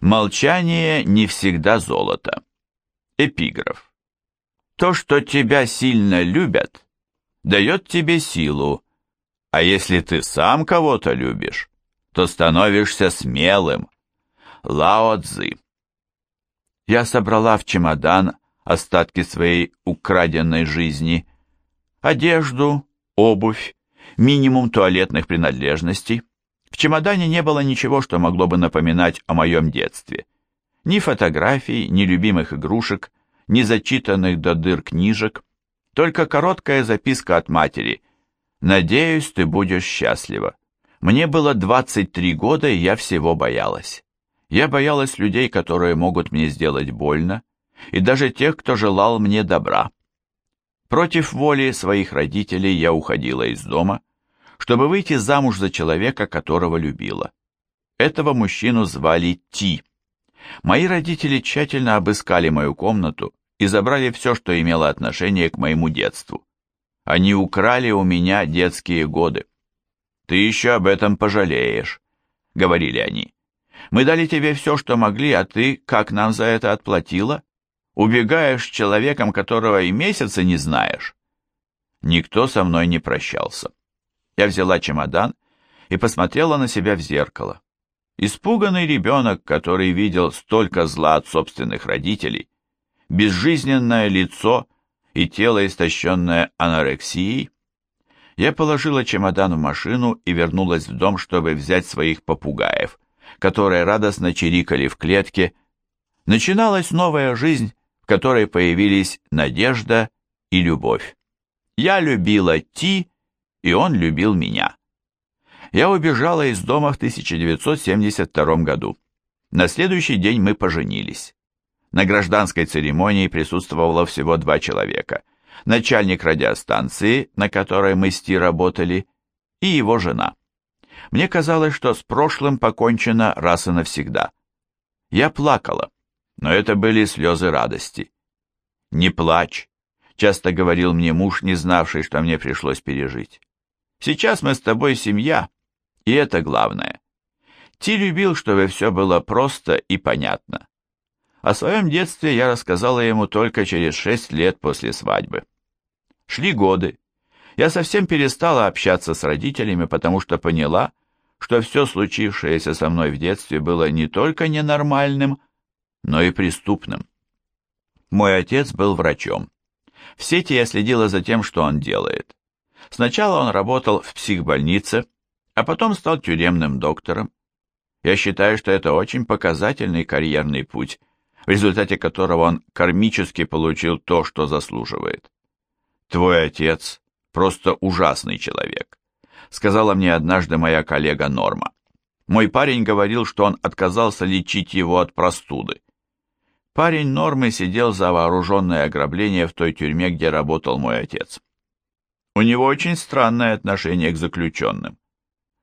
Молчание не всегда золото. Эпиграф. То, что тебя сильно любят, дает тебе силу, а если ты сам кого-то любишь, то становишься смелым. Лао Цзы. Я собрала в чемодан остатки своей украденной жизни, одежду, обувь, минимум туалетных принадлежностей. В чемодане не было ничего, что могло бы напоминать о моем детстве. Ни фотографий, ни любимых игрушек, ни зачитанных до дыр книжек, только короткая записка от матери. «Надеюсь, ты будешь счастлива». Мне было 23 года, и я всего боялась. Я боялась людей, которые могут мне сделать больно, и даже тех, кто желал мне добра. Против воли своих родителей я уходила из дома, чтобы выйти замуж за человека, которого любила. Этого мужчину звали Ти. Мои родители тщательно обыскали мою комнату и забрали все, что имело отношение к моему детству. Они украли у меня детские годы. «Ты еще об этом пожалеешь», — говорили они. «Мы дали тебе все, что могли, а ты как нам за это отплатила? Убегаешь с человеком, которого и месяца не знаешь». Никто со мной не прощался. Я взяла чемодан и посмотрела на себя в зеркало. Испуганный ребенок, который видел столько зла от собственных родителей, безжизненное лицо и тело, истощенное анорексией. Я положила чемодан в машину и вернулась в дом, чтобы взять своих попугаев, которые радостно чирикали в клетке. Начиналась новая жизнь, в которой появились надежда и любовь. Я любила Ти, и он любил меня. Я убежала из дома в 1972 году. На следующий день мы поженились. На гражданской церемонии присутствовало всего два человека. Начальник радиостанции, на которой мы с Ти работали, и его жена. Мне казалось, что с прошлым покончено раз и навсегда. Я плакала, но это были слезы радости. «Не плачь», — часто говорил мне муж, не знавший, что мне пришлось пережить. Сейчас мы с тобой семья, и это главное. Ти любил, чтобы все было просто и понятно. О своем детстве я рассказала ему только через шесть лет после свадьбы. Шли годы. Я совсем перестала общаться с родителями, потому что поняла, что все случившееся со мной в детстве было не только ненормальным, но и преступным. Мой отец был врачом. В сети я следила за тем, что он делает. Сначала он работал в психбольнице, а потом стал тюремным доктором. Я считаю, что это очень показательный карьерный путь, в результате которого он кармически получил то, что заслуживает. «Твой отец просто ужасный человек», сказала мне однажды моя коллега Норма. Мой парень говорил, что он отказался лечить его от простуды. Парень Нормы сидел за вооруженное ограбление в той тюрьме, где работал мой отец. У него очень странное отношение к заключенным.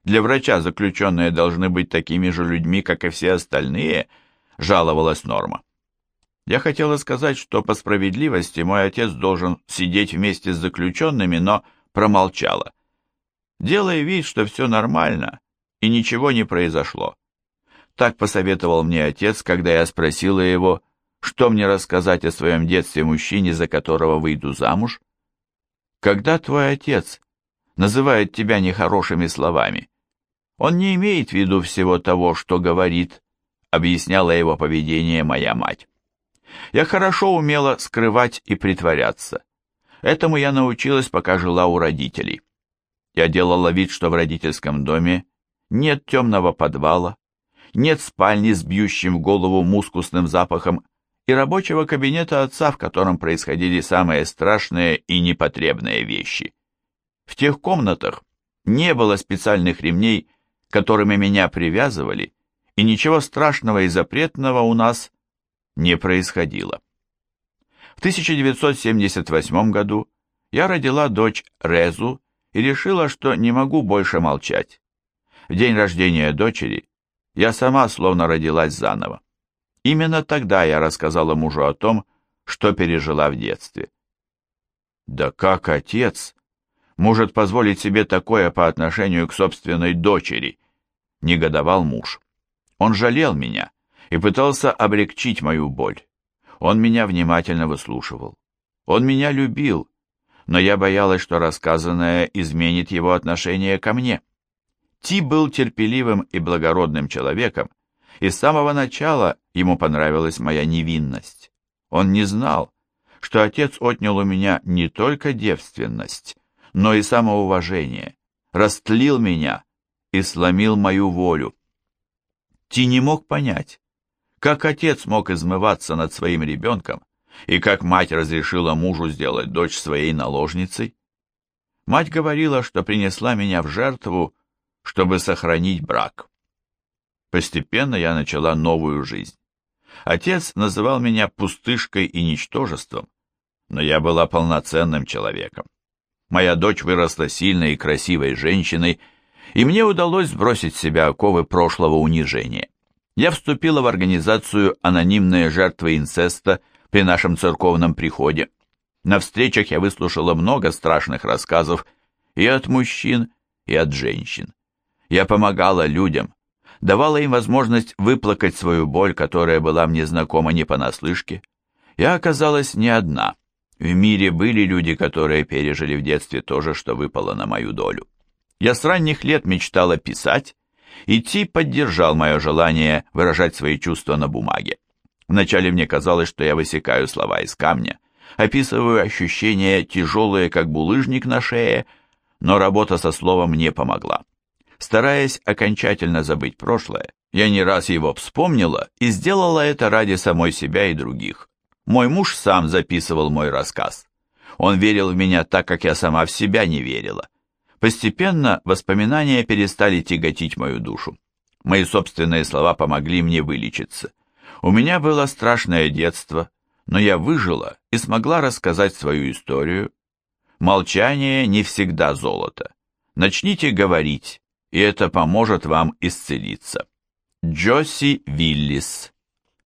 Для врача заключенные должны быть такими же людьми, как и все остальные, жаловалась Норма. Я хотела сказать, что по справедливости мой отец должен сидеть вместе с заключенными, но промолчала. Делая вид, что все нормально, и ничего не произошло. Так посоветовал мне отец, когда я спросила его, что мне рассказать о своем детстве мужчине, за которого выйду замуж. Когда твой отец называет тебя нехорошими словами, он не имеет в виду всего того, что говорит, объясняла его поведение моя мать. Я хорошо умела скрывать и притворяться. Этому я научилась, пока жила у родителей. Я делала вид, что в родительском доме нет темного подвала, нет спальни с бьющим в голову мускусным запахом и рабочего кабинета отца, в котором происходили самые страшные и непотребные вещи. В тех комнатах не было специальных ремней, которыми меня привязывали, и ничего страшного и запретного у нас не происходило. В 1978 году я родила дочь Резу и решила, что не могу больше молчать. В день рождения дочери я сама словно родилась заново. Именно тогда я рассказала мужу о том, что пережила в детстве. Да как отец может позволить себе такое по отношению к собственной дочери? Негодовал муж. Он жалел меня и пытался облегчить мою боль. Он меня внимательно выслушивал. Он меня любил, но я боялась, что рассказанное изменит его отношение ко мне. Ти был терпеливым и благородным человеком, и с самого начала ему понравилась моя невинность. Он не знал, что отец отнял у меня не только девственность, но и самоуважение, растлил меня и сломил мою волю. Ти не мог понять, как отец мог измываться над своим ребенком, и как мать разрешила мужу сделать дочь своей наложницей. Мать говорила, что принесла меня в жертву, чтобы сохранить брак. Постепенно я начала новую жизнь. Отец называл меня пустышкой и ничтожеством, но я была полноценным человеком. Моя дочь выросла сильной и красивой женщиной, и мне удалось сбросить с себя оковы прошлого унижения. Я вступила в организацию «Анонимные жертвы инцеста» при нашем церковном приходе. На встречах я выслушала много страшных рассказов и от мужчин, и от женщин. Я помогала людям, давала им возможность выплакать свою боль, которая была мне знакома не понаслышке. Я оказалась не одна. В мире были люди, которые пережили в детстве то же, что выпало на мою долю. Я с ранних лет мечтала писать, и Ти поддержал мое желание выражать свои чувства на бумаге. Вначале мне казалось, что я высекаю слова из камня, описываю ощущения тяжелые, как булыжник на шее, но работа со словом не помогла. Стараясь окончательно забыть прошлое, я не раз его вспомнила и сделала это ради самой себя и других. Мой муж сам записывал мой рассказ. Он верил в меня так, как я сама в себя не верила. Постепенно воспоминания перестали тяготить мою душу. Мои собственные слова помогли мне вылечиться. У меня было страшное детство, но я выжила и смогла рассказать свою историю. Молчание не всегда золото. Начните говорить, и это поможет вам исцелиться. Джоси Виллис